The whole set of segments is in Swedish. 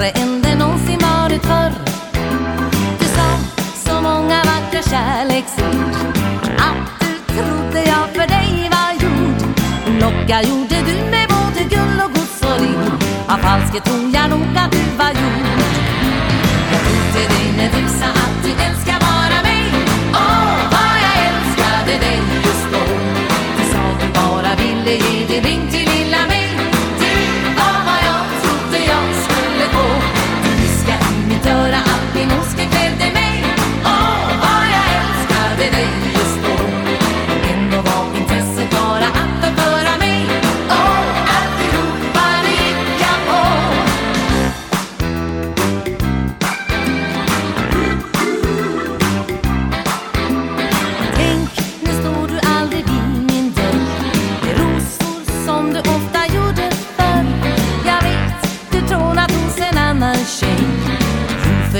större än det någonsin varit förr. Du sa så många vackra kärleksord att du trodde jag för dig var gjord. Locka gjorde du med både guld och gods och ring. Av falskhet tror jag nog att du var gjord.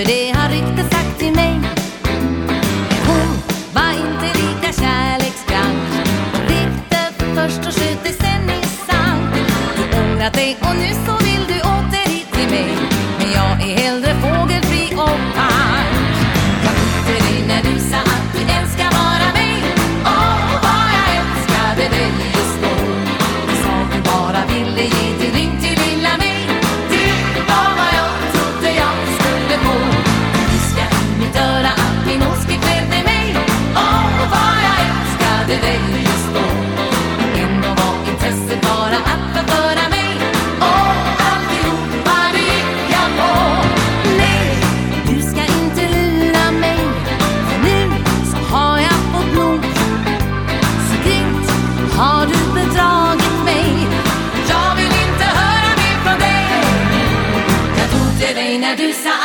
För det har ryktet sagt till mig. Hon var inte lika kärleksgrann Ryktet först och sköt dig sen i sand Du ångrat dig och nu så vill du åter hit till mig. de ça.